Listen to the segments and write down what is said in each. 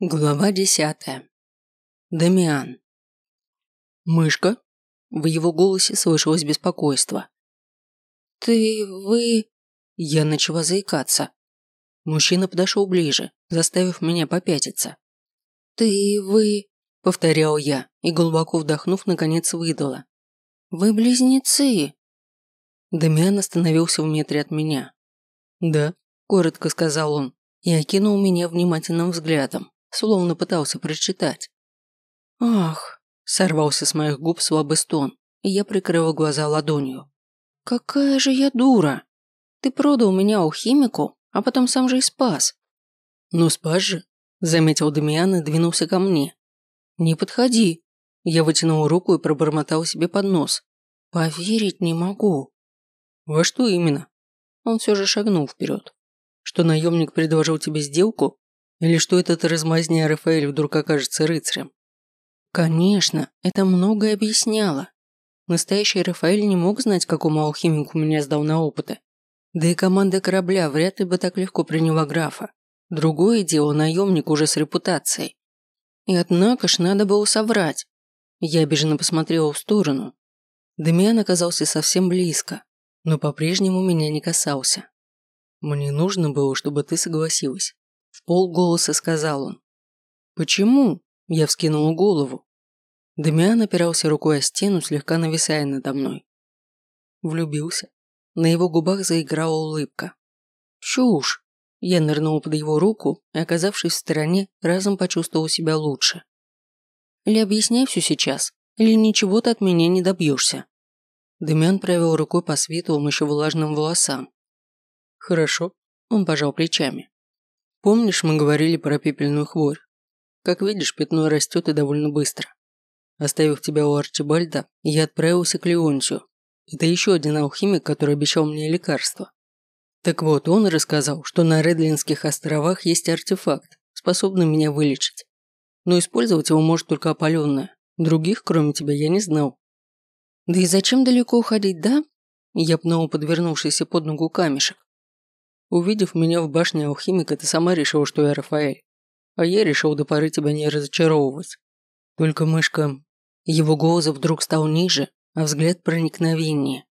Глава десятая. Дамиан. «Мышка?» В его голосе слышалось беспокойство. «Ты... вы...» Я начала заикаться. Мужчина подошел ближе, заставив меня попятиться. «Ты... вы...» – повторял я и, глубоко вдохнув, наконец выдала. «Вы близнецы!» Дамиан остановился в метре от меня. «Да», – коротко сказал он и окинул меня внимательным взглядом словно пытался прочитать. «Ах!» – сорвался с моих губ слабый стон, и я прикрыла глаза ладонью. «Какая же я дура! Ты продал меня у химику, а потом сам же и спас». «Ну спас же», – заметил Дамиан и двинулся ко мне. «Не подходи!» Я вытянул руку и пробормотал себе под нос. «Поверить не могу». «Во что именно?» Он все же шагнул вперед. «Что наемник предложил тебе сделку, или что этот размазня Рафаэль вдруг окажется рыцарем? Конечно, это многое объясняло. Настоящий Рафаэль не мог знать, какому алхимику меня сдал на опыты. Да и команда корабля вряд ли бы так легко приняла графа. Другое дело наемник уже с репутацией. И однако ж надо было соврать. Я обиженно посмотрела в сторону. Дамиан оказался совсем близко, но по-прежнему меня не касался. Мне нужно было, чтобы ты согласилась. В полголоса сказал он. «Почему?» Я вскинул голову. Дамиан опирался рукой о стену, слегка нависая надо мной. Влюбился. На его губах заиграла улыбка. «Чушь!» Я нырнул под его руку и, оказавшись в стороне, разом почувствовал себя лучше. «Или объясняй все сейчас, или ничего ты от меня не добьешься». Дамиан провел рукой по светлым еще влажным волосам. «Хорошо», – он пожал плечами. Помнишь, мы говорили про пепельную хворь? Как видишь, пятно растет и довольно быстро. Оставив тебя у Арчибальда, я отправился к Леонтию. Это еще один алхимик, который обещал мне лекарство. Так вот, он рассказал, что на Редлинских островах есть артефакт, способный меня вылечить. Но использовать его может только опаленное. Других, кроме тебя, я не знал. Да и зачем далеко уходить, да? Я пнул подвернувшийся под ногу камешек. Увидев меня в башне алхимика, ты сама решила, что я Рафаэль. А я решил до поры тебя не разочаровывать. Только мышка... Его голос вдруг стал ниже, а взгляд проникновеннее.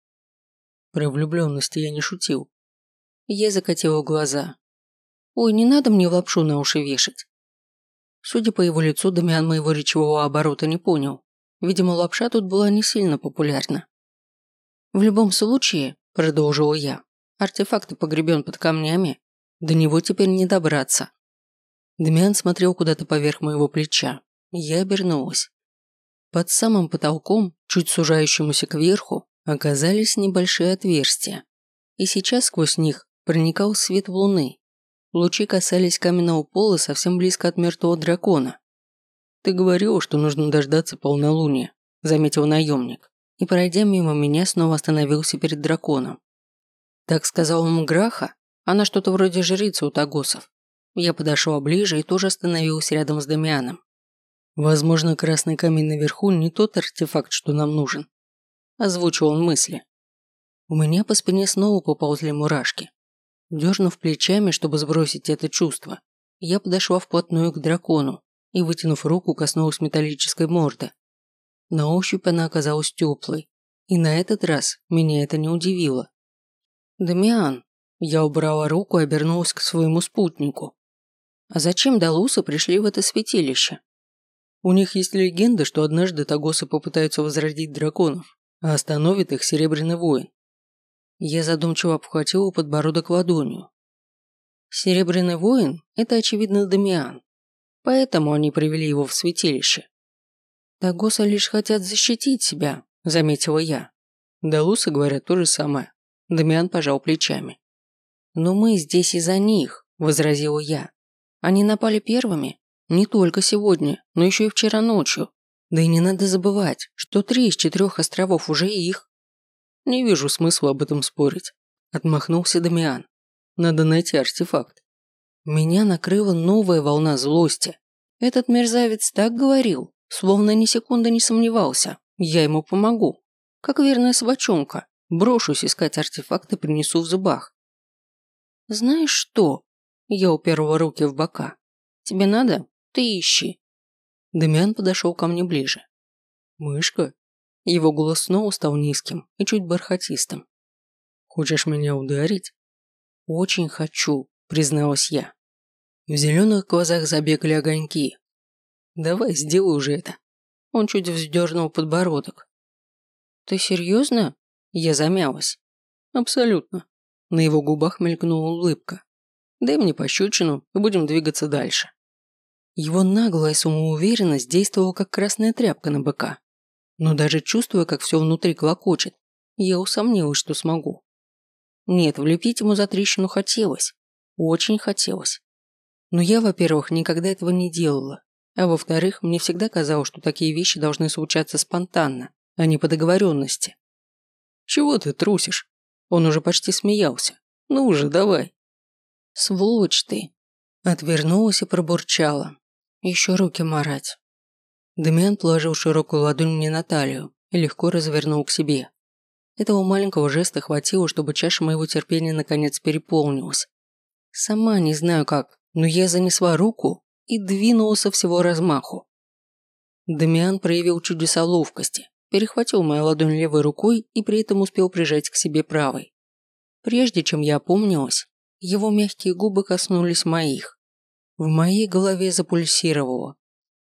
Про влюбленности я не шутил. Я закатила глаза. Ой, не надо мне лапшу на уши вешать. Судя по его лицу, Дамиан моего речевого оборота не понял. Видимо, лапша тут была не сильно популярна. В любом случае, продолжила я, Артефакт погребен под камнями. До него теперь не добраться. Дмян смотрел куда-то поверх моего плеча. Я обернулась. Под самым потолком, чуть сужающемуся кверху, оказались небольшие отверстия. И сейчас сквозь них проникал свет луны. Лучи касались каменного пола совсем близко от мертвого дракона. «Ты говорил, что нужно дождаться полнолуния», – заметил наемник. И, пройдя мимо меня, снова остановился перед драконом. Так сказал ему Граха, она что-то вроде жрицы у Тагосов. Я подошел ближе и тоже остановился рядом с Дамианом. Возможно, красный камень наверху не тот артефакт, что нам нужен. Озвучил он мысли. У меня по спине снова поползли мурашки. Дернув плечами, чтобы сбросить это чувство, я подошла вплотную к дракону и, вытянув руку, коснулась металлической морды. На ощупь она оказалась теплой, и на этот раз меня это не удивило. «Дамиан!» Я убрала руку и обернулась к своему спутнику. «А зачем Далусы пришли в это святилище?» У них есть легенда, что однажды Тагосы попытаются возродить драконов, а остановит их Серебряный воин. Я задумчиво обхватила подбородок ладонью. Серебряный воин – это, очевидно, Дамиан. Поэтому они привели его в святилище. Тагосы лишь хотят защитить себя, заметила я. Далусы говорят то же самое. Дамиан пожал плечами. «Но мы здесь из-за них», – возразила я. «Они напали первыми? Не только сегодня, но еще и вчера ночью. Да и не надо забывать, что три из четырех островов уже их». «Не вижу смысла об этом спорить», – отмахнулся Дамиан. «Надо найти артефакт». Меня накрыла новая волна злости. Этот мерзавец так говорил, словно ни секунды не сомневался. Я ему помогу. Как верная собачонка. Брошусь искать артефакты, принесу в зубах. Знаешь что? Я уперла руки в бока. Тебе надо? Ты ищи. Демиан подошел ко мне ближе. Мышка? Его голос снова стал низким и чуть бархатистым. Хочешь меня ударить? Очень хочу, призналась я. В зеленых глазах забегали огоньки. Давай, сделай уже это. Он чуть вздернул подбородок. Ты серьезно? Я замялась. Абсолютно. На его губах мелькнула улыбка. Дай мне пощечину и будем двигаться дальше. Его наглая самоуверенность действовала как красная тряпка на быка. Но даже чувствуя, как все внутри клокочет, я усомнилась, что смогу. Нет, влепить ему за трещину хотелось. Очень хотелось. Но я, во-первых, никогда этого не делала. А во-вторых, мне всегда казалось, что такие вещи должны случаться спонтанно, а не по договоренности. «Чего ты трусишь?» Он уже почти смеялся. «Ну уже, давай». «Сволочь ты!» Отвернулась и пробурчала. Еще руки марать. Демиан положил широкую ладонь мне на талию и легко развернул к себе. Этого маленького жеста хватило, чтобы чаша моего терпения наконец переполнилась. Сама не знаю как, но я занесла руку и двинула со всего размаху. Демиан проявил чудеса ловкости, перехватил мою ладонь левой рукой и при этом успел прижать к себе правой. Прежде чем я опомнилась, его мягкие губы коснулись моих. В моей голове запульсировало.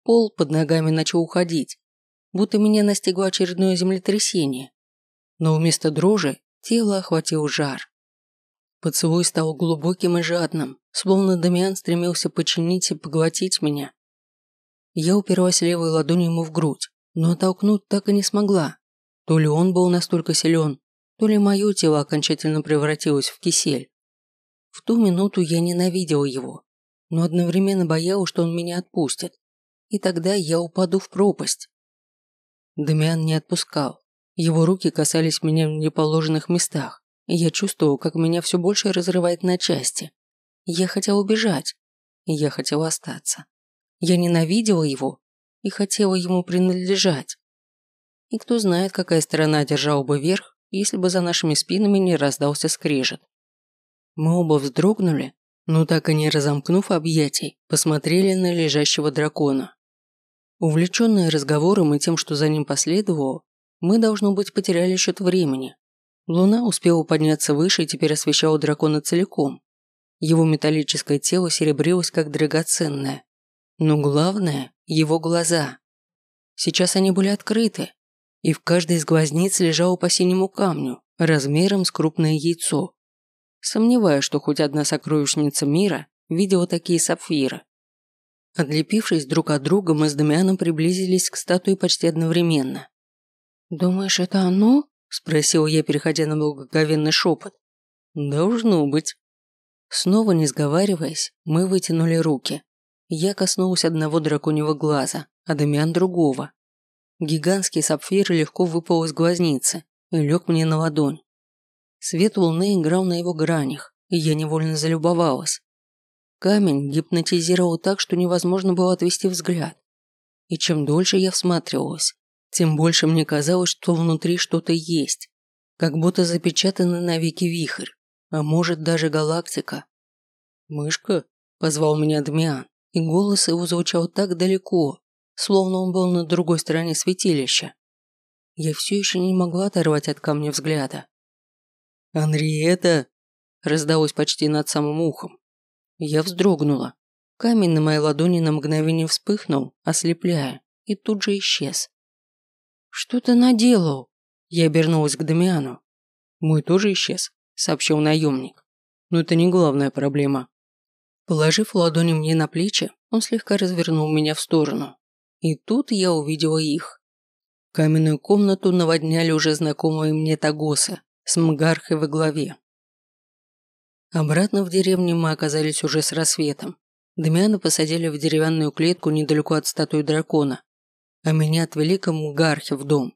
Пол под ногами начал уходить, будто меня настигло очередное землетрясение. Но вместо дрожи тело охватил жар. Поцелуй стал глубоким и жадным, словно Дамиан стремился подчинить и поглотить меня. Я уперлась левой ладонью ему в грудь, но оттолкнуть так и не смогла. То ли он был настолько силен, то ли мое тело окончательно превратилось в кисель. В ту минуту я ненавидела его, но одновременно боялась, что он меня отпустит, и тогда я упаду в пропасть. Дамиан не отпускал. Его руки касались меня в неположенных местах, и я чувствовал, как меня все больше разрывает на части. Я хотела убежать, и я хотела остаться. Я ненавидела его и хотела ему принадлежать. И кто знает, какая сторона держала бы верх, если бы за нашими спинами не раздался скрежет. Мы оба вздрогнули но так и не разомкнув объятий, посмотрели на лежащего дракона. Увлеченные разговором и тем, что за ним последовало, мы, должно быть, потеряли счет времени. Луна успела подняться выше и теперь освещала дракона целиком. Его металлическое тело серебрилось как драгоценное. Но главное – его глаза. Сейчас они были открыты, и в каждой из глазниц лежало по синему камню, размером с крупное яйцо. Сомневаюсь, что хоть одна сокровищница мира видела такие сапфиры. Отлепившись друг от друга, мы с Дамианом приблизились к статуе почти одновременно. «Думаешь, это оно?» – спросил я, переходя на благоговенный шепот. «Должно быть». Снова не сговариваясь, мы вытянули руки. Я коснулась одного драконьего глаза, а Дамиан другого. Гигантский сапфир легко выпал из глазницы и лег мне на ладонь. Свет луны играл на его гранях, и я невольно залюбовалась. Камень гипнотизировал так, что невозможно было отвести взгляд. И чем дольше я всматривалась, тем больше мне казалось, что внутри что-то есть, как будто запечатанный навеки вихрь, а может даже галактика. «Мышка?» – позвал меня Дмиан, и голос его звучал так далеко, словно он был на другой стороне святилища. Я все еще не могла оторвать от камня взгляда. «Анриета!» раздалось почти над самым ухом. Я вздрогнула. Камень на моей ладони на мгновение вспыхнул, ослепляя, и тут же исчез. «Что ты наделал?» Я обернулась к Дамиану. «Мой тоже исчез», — сообщил наемник. «Но это не главная проблема». Положив ладони мне на плечи, он слегка развернул меня в сторону. И тут я увидела их. Каменную комнату наводняли уже знакомые мне тагосы с Мгархой во главе. Обратно в деревню мы оказались уже с рассветом. Дамиана посадили в деревянную клетку недалеко от статуи дракона, а меня отвели к Мгархе в дом.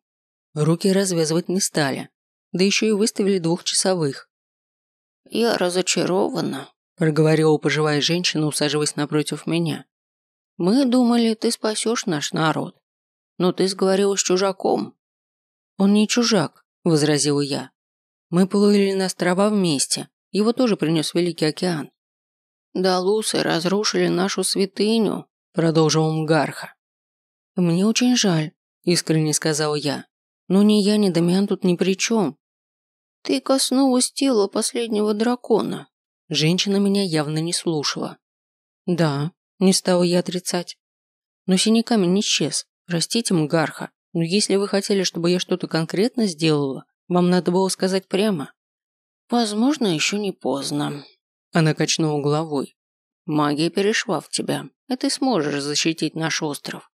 Руки развязывать не стали, да еще и выставили двухчасовых. «Я разочарована», – проговорила пожилая женщина, усаживаясь напротив меня. «Мы думали, ты спасешь наш народ, но ты сговорилась с чужаком». «Он не чужак», – возразила я. Мы плыли на острова вместе. Его тоже принес Великий океан. Далусы разрушили нашу святыню, продолжил Мгарха. Мне очень жаль, искренне сказал я. Но ни я, ни Дамиан тут ни при чем. Ты коснулась тела последнего дракона. Женщина меня явно не слушала. Да, не стала я отрицать. Но синий камень не исчез. Простите, Мгарха, но если вы хотели, чтобы я что-то конкретно сделала, вам надо было сказать прямо. Возможно, еще не поздно. Она качнула головой. Магия перешла в тебя, и ты сможешь защитить наш остров.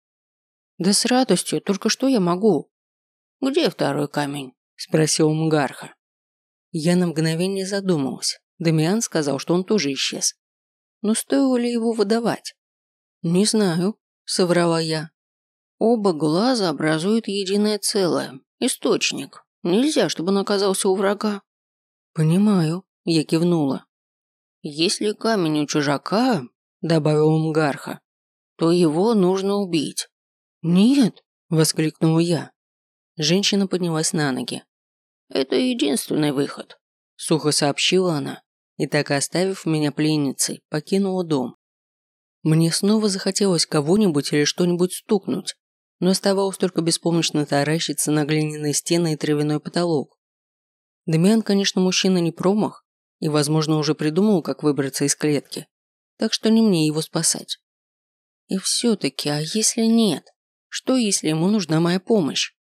Да с радостью, только что я могу? Где второй камень? Спросил Мгарха. Я на мгновение задумалась. Дамиан сказал, что он тоже исчез. Но стоило ли его выдавать? Не знаю, соврала я. Оба глаза образуют единое целое. Источник. Нельзя, чтобы он оказался у врага. Понимаю, я кивнула. Если камень у чужака, добавил Мгарха, то его нужно убить. Нет, воскликнула я. Женщина поднялась на ноги. Это единственный выход, сухо сообщила она и так оставив меня пленницей, покинула дом. Мне снова захотелось кого-нибудь или что-нибудь стукнуть, но оставалось только беспомощно таращиться на глиняные стены и травяной потолок. Дамиан, конечно, мужчина не промах, и, возможно, уже придумал, как выбраться из клетки, так что не мне его спасать. И все-таки, а если нет? Что, если ему нужна моя помощь?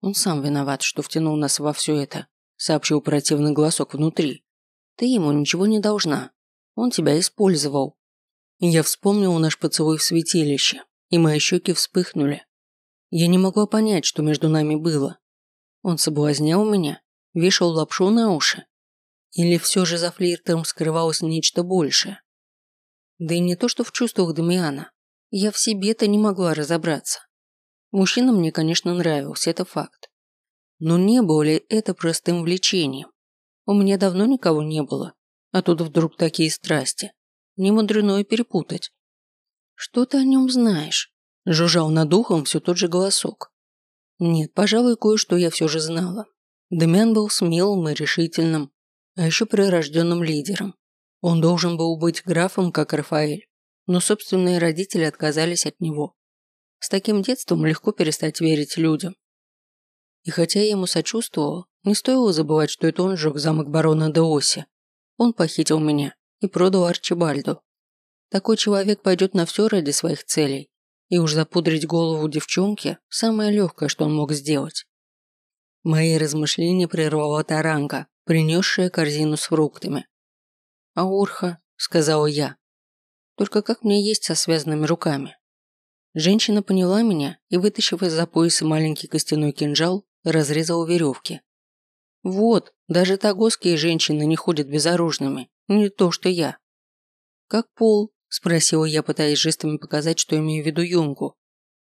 Он сам виноват, что втянул нас во все это, сообщил противный голосок внутри. Ты ему ничего не должна. Он тебя использовал. Я вспомнил наш поцелуй в святилище, и мои щеки вспыхнули. Я не могла понять, что между нами было. Он соблазнял меня, вешал лапшу на уши. Или все же за флиртом скрывалось нечто большее. Да и не то, что в чувствах Дамиана. Я в себе-то не могла разобраться. Мужчина мне, конечно, нравился, это факт. Но не было ли это простым влечением? У меня давно никого не было, а тут вдруг такие страсти. Не мудрено и перепутать. Что ты о нем знаешь? Жужжал над ухом все тот же голосок. Нет, пожалуй, кое-что я все же знала. Демян был смелым и решительным, а еще прирожденным лидером. Он должен был быть графом, как Рафаэль, но собственные родители отказались от него. С таким детством легко перестать верить людям. И хотя я ему сочувствовала, не стоило забывать, что это он сжег замок барона Деоси. Он похитил меня и продал Арчибальду. Такой человек пойдет на все ради своих целей. И уж запудрить голову девчонке – самое легкое, что он мог сделать. Мои размышления прервала таранка, принесшая корзину с фруктами. «Аурха», – сказала я. «Только как мне есть со связанными руками?» Женщина поняла меня и, вытащив из-за пояса маленький костяной кинжал, разрезала веревки. «Вот, даже тагосские женщины не ходят безоружными, не то что я». «Как пол?» Спросила я, пытаясь жестами показать, что имею в виду Юнгу.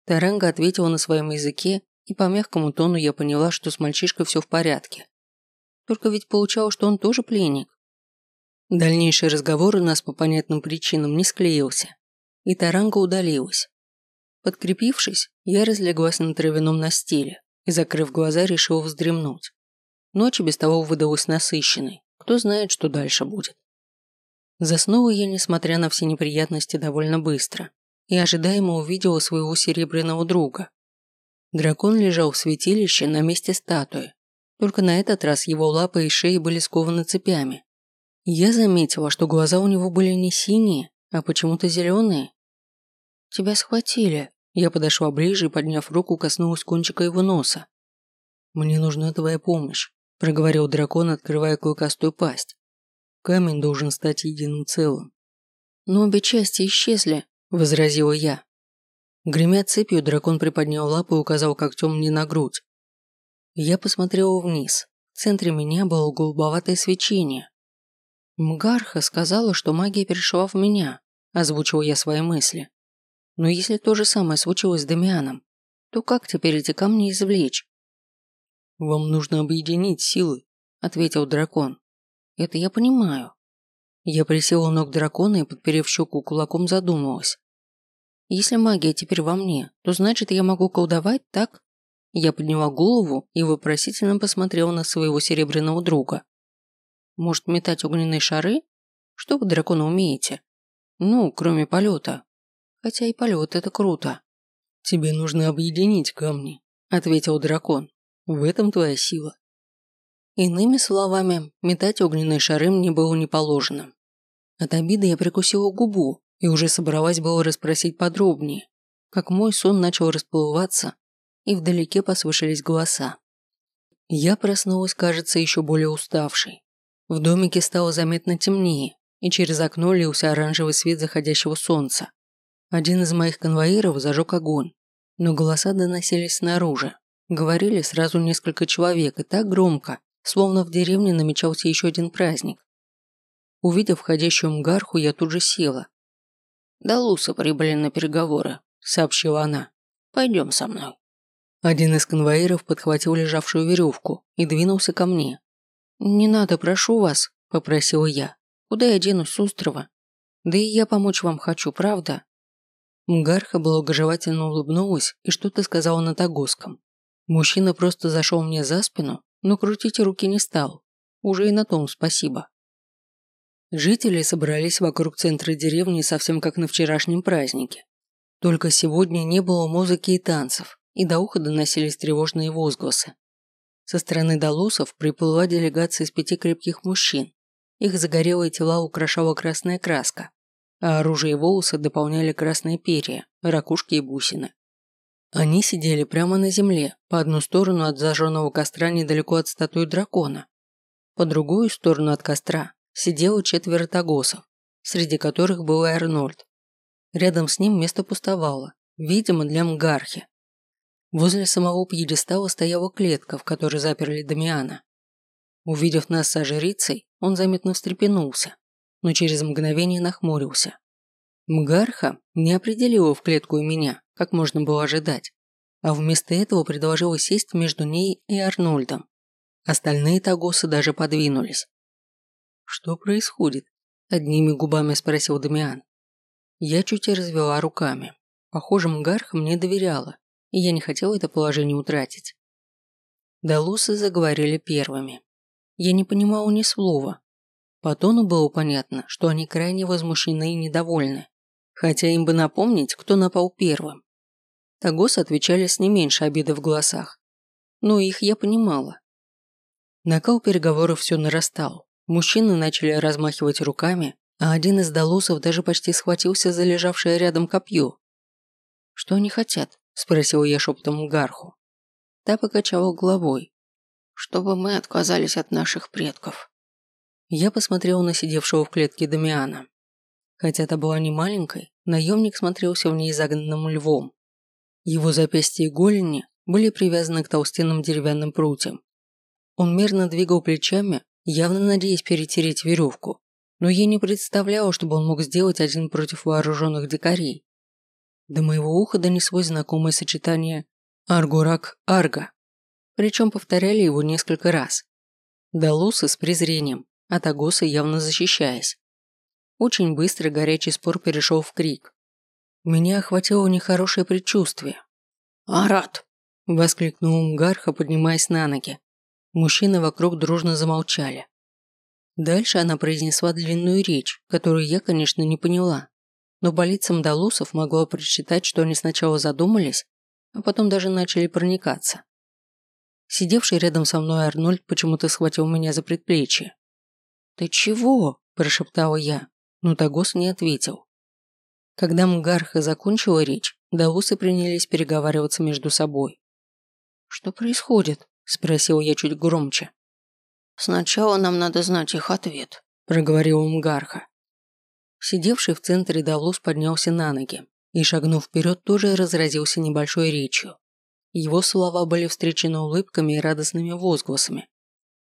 Таранга ответила на своем языке, и по мягкому тону я поняла, что с мальчишкой все в порядке. Только ведь получалось, что он тоже пленник. Дальнейший разговор у нас по понятным причинам не склеился, и Таранга удалилась. Подкрепившись, я разлеглась на травяном настиле и, закрыв глаза, решила вздремнуть. Ночь без того выдалась насыщенной. Кто знает, что дальше будет. Заснула я, несмотря на все неприятности, довольно быстро и ожидаемо увидела своего серебряного друга. Дракон лежал в святилище на месте статуи, только на этот раз его лапы и шеи были скованы цепями. Я заметила, что глаза у него были не синие, а почему-то зеленые. «Тебя схватили», я подошла ближе и, подняв руку, коснулась кончика его носа. «Мне нужна твоя помощь», – проговорил дракон, открывая клыкастую пасть. Камень должен стать единым целым. Но обе части исчезли, возразила я. Гремя цепью, дракон приподнял лапу и указал когтем мне на грудь. Я посмотрела вниз. В центре меня было голубоватое свечение. Мгарха сказала, что магия перешла в меня, озвучил я свои мысли. Но если то же самое случилось с Дамианом, то как теперь эти камни извлечь? Вам нужно объединить силы, ответил дракон. Это я понимаю. Я присела ног дракона и, подперев щеку кулаком, задумалась. Если магия теперь во мне, то значит я могу колдовать, так? Я подняла голову и вопросительно посмотрела на своего серебряного друга. Может, метать огненные шары? Что вы, драконы, умеете? Ну, кроме полета. Хотя и полет – это круто. «Тебе нужно объединить камни», – ответил дракон. «В этом твоя сила». Иными словами, метать огненные шары мне было не положено. От обиды я прикусила губу и уже собралась было расспросить подробнее, как мой сон начал расплываться, и вдалеке послышались голоса. Я проснулась, кажется, еще более уставшей. В домике стало заметно темнее, и через окно лился оранжевый свет заходящего солнца. Один из моих конвоиров зажег огонь, но голоса доносились снаружи. Говорили сразу несколько человек и так громко, словно в деревне намечался еще один праздник. Увидев входящую мгарху, я тут же села. «Да Луса прибыли на переговоры», – сообщила она. «Пойдем со мной». Один из конвоиров подхватил лежавшую веревку и двинулся ко мне. «Не надо, прошу вас», – попросила я. «Куда я денусь с острова? Да и я помочь вам хочу, правда?» Мгарха благожелательно улыбнулась и что-то сказала на тагосском. Мужчина просто зашел мне за спину, но крутить руки не стал. Уже и на том спасибо. Жители собрались вокруг центра деревни совсем как на вчерашнем празднике. Только сегодня не было музыки и танцев, и до уха доносились тревожные возгласы. Со стороны долусов приплыла делегация из пяти крепких мужчин. Их загорелые тела украшала красная краска, а оружие и волосы дополняли красные перья, ракушки и бусины. Они сидели прямо на земле, по одну сторону от зажженного костра недалеко от статуи дракона. По другую сторону от костра сидело четверо тагосов, среди которых был и Арнольд. Рядом с ним место пустовало, видимо, для Мгархи. Возле самого пьедестала стояла клетка, в которой заперли Дамиана. Увидев нас со жрицей, он заметно встрепенулся но через мгновение нахмурился. Мгарха не определила в клетку и меня, как можно было ожидать, а вместо этого предложила сесть между ней и Арнольдом. Остальные тагосы даже подвинулись. «Что происходит?» – одними губами спросил Дамиан. Я чуть развела руками. Похоже, Мгарха мне доверяла, и я не хотела это положение утратить. Далусы заговорили первыми. Я не понимала ни слова, по тону было понятно, что они крайне возмущены и недовольны, хотя им бы напомнить, кто напал первым. Тагос отвечали с не меньше обиды в голосах, но их я понимала. Накал переговоров все нарастал. Мужчины начали размахивать руками, а один из долосов даже почти схватился за лежавшее рядом копье. «Что они хотят?» – спросил я шепотом Гарху. Та покачала головой. «Чтобы мы отказались от наших предков», я посмотрел на сидевшего в клетке Дамиана. Хотя та была не маленькой, наемник смотрелся в ней загнанным львом. Его запястья и голени были привязаны к толстенным деревянным прутьям. Он мерно двигал плечами, явно надеясь перетереть веревку, но я не представляла, чтобы он мог сделать один против вооруженных дикарей. До моего уха донеслось знакомое сочетание «Аргурак-Арга», причем повторяли его несколько раз. Далусы с презрением, от Агоса явно защищаясь. Очень быстро горячий спор перешел в крик. Меня охватило нехорошее предчувствие. «Арат!» – воскликнул Мгарха, поднимаясь на ноги. Мужчины вокруг дружно замолчали. Дальше она произнесла длинную речь, которую я, конечно, не поняла. Но по лицам Далусов могла прочитать, что они сначала задумались, а потом даже начали проникаться. Сидевший рядом со мной Арнольд почему-то схватил меня за предплечье. «Ты чего?» – прошептала я, но Тагос не ответил. Когда Мгарха закончила речь, Даусы принялись переговариваться между собой. «Что происходит?» – спросил я чуть громче. «Сначала нам надо знать их ответ», – проговорил Мгарха. Сидевший в центре Давлус поднялся на ноги и, шагнув вперед, тоже разразился небольшой речью. Его слова были встречены улыбками и радостными возгласами.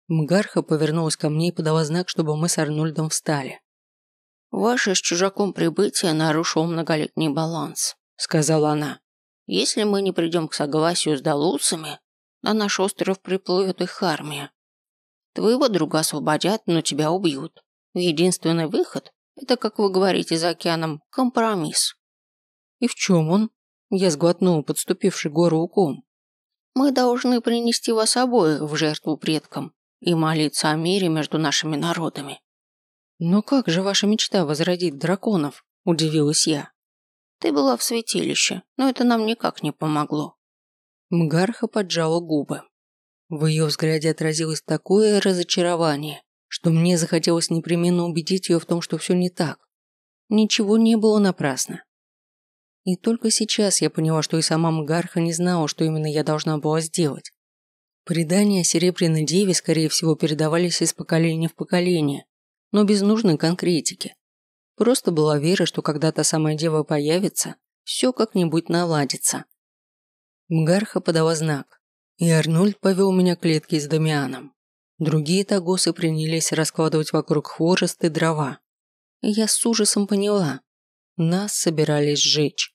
Мгарха повернулась ко мне и подала знак, чтобы мы с Арнольдом встали. «Ваше с чужаком прибытие нарушило многолетний баланс», — сказала она. «Если мы не придем к согласию с долуцами, на наш остров приплывет их армия. Твоего друга освободят, но тебя убьют. Единственный выход – это, как вы говорите за океаном, компромисс». «И в чем он?» Я сглотнул подступивший гору уком. «Мы должны принести вас обоих в жертву предкам и молиться о мире между нашими народами. «Но как же ваша мечта возродить драконов?» – удивилась я. Ты была в святилище, но это нам никак не помогло. Мгарха поджала губы. В ее взгляде отразилось такое разочарование, что мне захотелось непременно убедить ее в том, что все не так. Ничего не было напрасно. И только сейчас я поняла, что и сама Мгарха не знала, что именно я должна была сделать. Предания о Серебряной Деве, скорее всего, передавались из поколения в поколение, но без нужной конкретики. Просто была вера, что когда та самая дева появится, все как-нибудь наладится. Мгарха подала знак, и Арнольд повел меня к клетке с Дамианом. Другие тагосы принялись раскладывать вокруг хворост и дрова. Я с ужасом поняла, нас собирались сжечь.